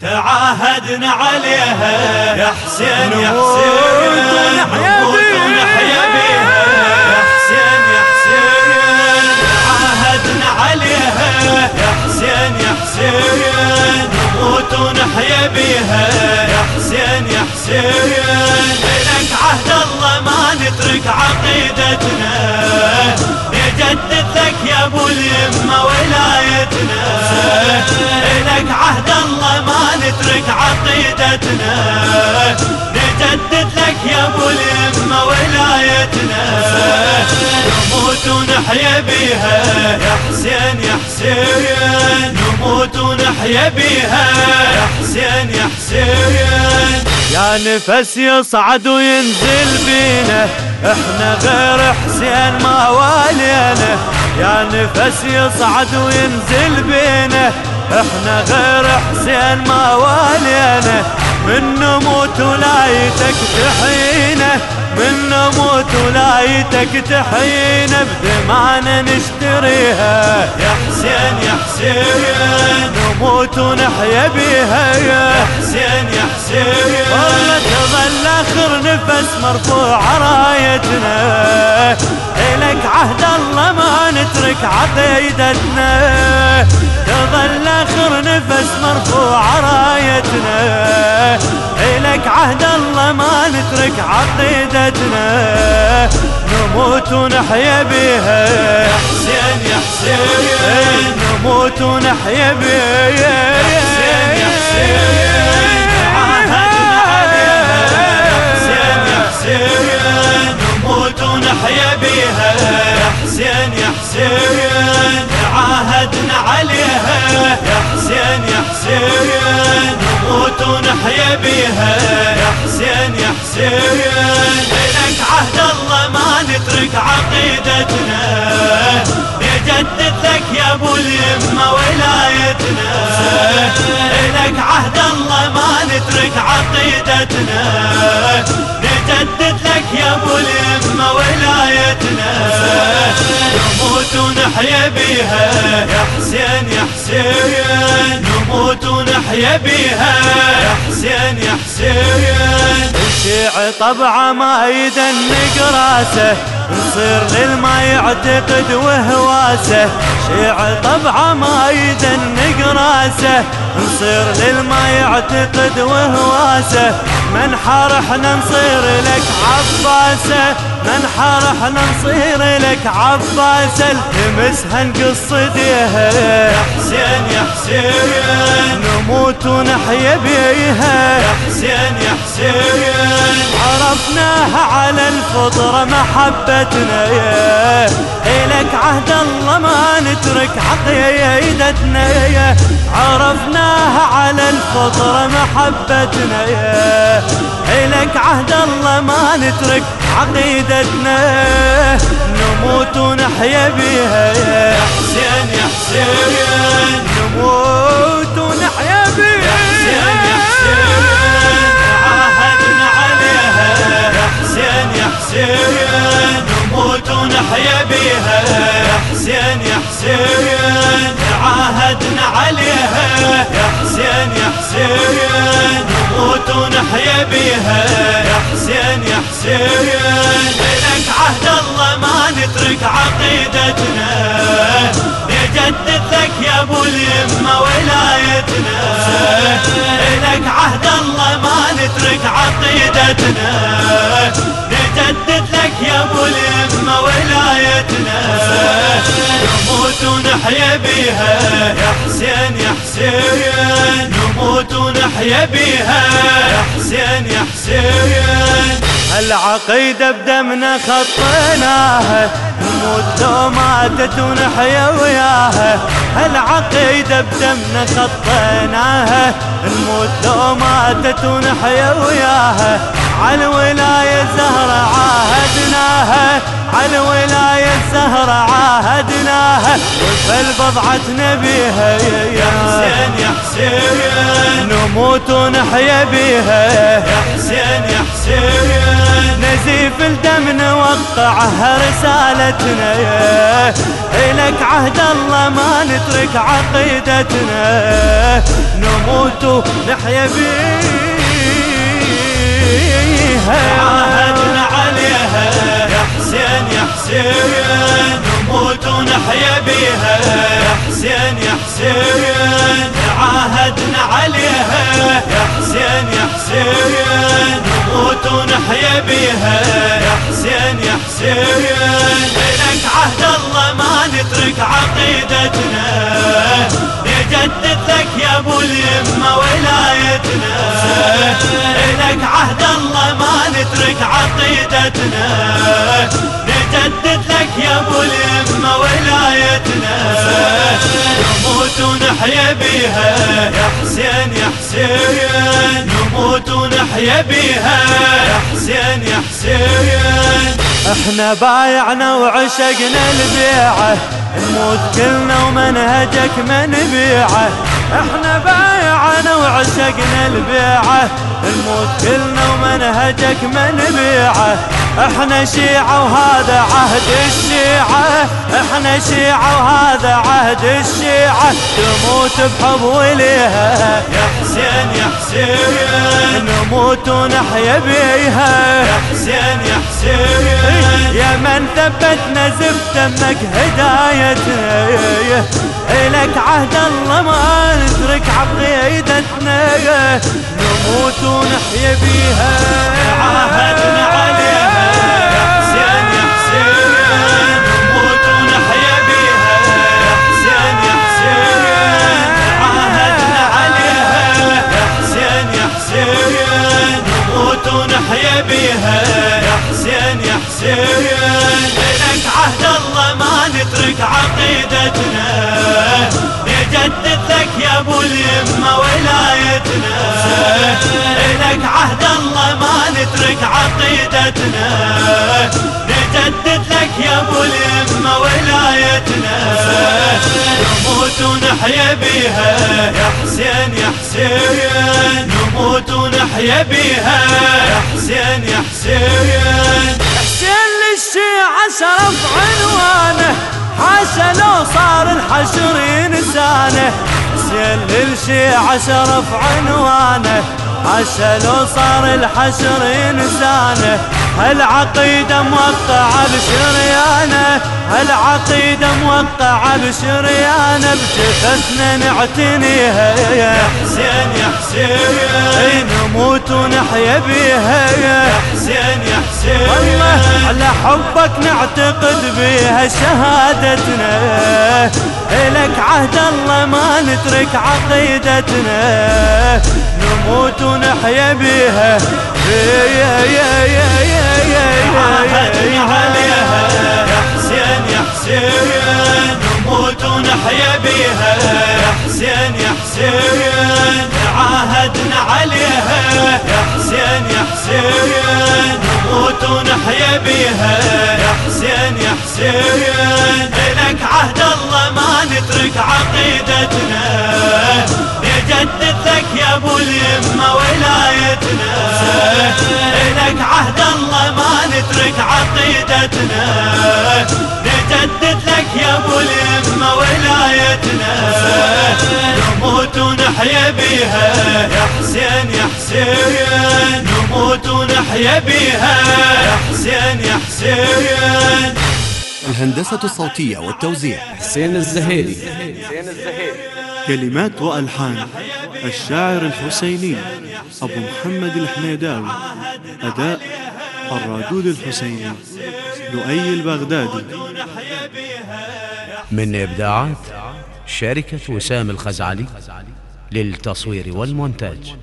تعاهدنا عليها يا حسين يا حسين نموت ونحيا بيها. يا حسين يا حسين تعاهدنا عليها يا حسين يا حسين نموت ونحيا بيها. يا حسين يا حسين لك عهد الله ما نترك عقيدتنا. نجدد لك يا أبو اليمه ولايتنا. لك عهد الله نترك عقيدتنا نجدد لك يا أبو اليمه ولايتنا. نموت ونحيا بيها يا حسين يا حسين. نموت ونحيا بيها يا حسين يا حسين. يا نفس يصعد وينزل بينا إحنا غير حسين ما والينا يا نفس يصعد وينزل بينا إحنا غير حسين ما والينا من نموت ولايتك تحينا من نموت ولايتك تحينا بدمعنا نشتريها. يا حسين يا حسين نموت ونحيا بيها. يا حسين يا حسين والله تظل آخر نفس مرفوع رايتنا. الك عهد الله ما نترك عقيدتنا. نفس مرفوع رايتنا الك عهد الله ما نترك عقيدتنا. نموت ونحيا بها. يا حسين يا حسين نموت ونحيا بها. يا حسين يا حسين حسين لك عهد الله ما نترك عقيدتنا. نجدد لك يا أبو اليمه ولايتنا. لك عهد الله ما نترك عقيدتنا. نجدد ونحيا بيها يا حسين يا حسين. نموت ونحيا بيها يا حسين يا حسين. الشيع طبعه ما يدنق راسه نصير للما يعتقد وهواسه. شيع طبعه ما يدنق راسه نصير للما يعتقد وهواسه. من حرحنا نصير لك عباسه من حرحنا نصير لك عباسه التمسها نقص ديها. يا حسين يا حسين نموت ونحيا بيها. يا حسين يا حسين عرفناها على الفطرة محبتنا. يا إلك عهد الله ما نترك عقيدتنا. يا عرفناها على الفطرة محبتنا يا إلك عهد الله ما نترك عقيدتنا. نموت ونحيا بيها يا حسين يا حسين نموت. بيها يا حسين يا حسين. لك عهد الله ما نترك عقيدتنا. نجدد لك يا أبو اليمه ولايتنا. لك عهد الله ما نترك عقيدتنا. نجدد لك يا أبو اليمه ولايتنا. نموت ونحيا بيها يا حسين يا حسين نموت ونحيا بيها يا حسين يا حسين العقيدة بدمنا خطيناها. نموت لو ماتت ونحيا وياها. العقيدة بدمنا خطيناها. نموت لو ماتت ونحيا وياها. على ولاية زهرة عاهدناها على ولاية زهرة عاهدناها. فالبضعة نبيها يا حسين يا حسين. نموت ونحيا بيها. يا حسين يا حسين. نزيف الدم نوقعها رسالتنا. إلك عهد الله ما نترك عقيدتنا. نموت ونحيا بيها. عاهدنا عليها. يا حسين يا حسين نموت ونحيا بيها. يا حسين يا حسين عاهدنا عليها. يا حسين يا حسين نموت ونحيا بيها. يا حسين يا حسين لك عهد الله ما نترك عقيدتنا. نجدد لك يا أبو اليمة ولايتنا. عهد الله ما نترك عقيدتنا. نجدد لك يا أبو اليمه ولايتنا. نموت ونحيا بيها يا حسين يا حسين. نموت ونحيا بيها يا حسين يا حسين. إحنا بايعنا وعشقنا البيعة. نموت كلنا ومنهجك ما نبيعه إحنا بايعنا وعشقنا البيعة. نموت كلنا ومنهجك ما نبيعه إحنا شيعة وهذا عهد الشيعة. إحنا شيعة وهذا عهد الشيعة. تموت بحب وليها يا حسين يا حسين. نموت ونحيا بيها. يا حسين يا حسين. يا من ثبتنا زفت أمك إلك عهد الله ما نترك عقيدتنا نموت ونحيا بيها عاهدنا عليها عقيدتنا نجدد لك يا أبو اليمه ولايتنا. نموت ونحيا بيها يا حسين يا حسين. نموت ونحيا بيها يا حسين يا حسين. حسين للشيعة شرف عنوانه. حاشا لو صار الحشر إنسانه. حسين للشيعة شرف عنوانه. حاشا لو صار الحشر إنسانه. هالعقيدة موقعة بشريانه. هالعقيدة موقعة بشريانه. بجثثنا نعتنيها يا حسين يا حسين. نموت ونحيا بيها. يا حسين يا حسين. والله على حبك نعتقد بيها شهادتنا. إلك عهد الله ما نترك عقيدتنا. نموت ونحيا بيها يا يا يا يا يا عاهدنا عليها يا يا حسين نموت ونحيا يا حسين يا عليها يا يا حسين نموت ونحيا بيها يا حسين يا حسين لك عهد الله ما نترك عقيدتنا عقيدتنا نجدد لك يا أبو اليمه ولايتنا. نموت ونحيا بيها يا حسين يا حسين. نموت ونحيا بيها يا حسين يا حسين. الهندسة الصوتية والتوزيع. حسين الزهيري. كلمات وألحان. الشاعر الحسيني أبو محمد الحميداوي. أداء الرادود الحسيني لؤي البغدادي. من إبداعات شركة وسام الخزعلي للتصوير والمونتاج.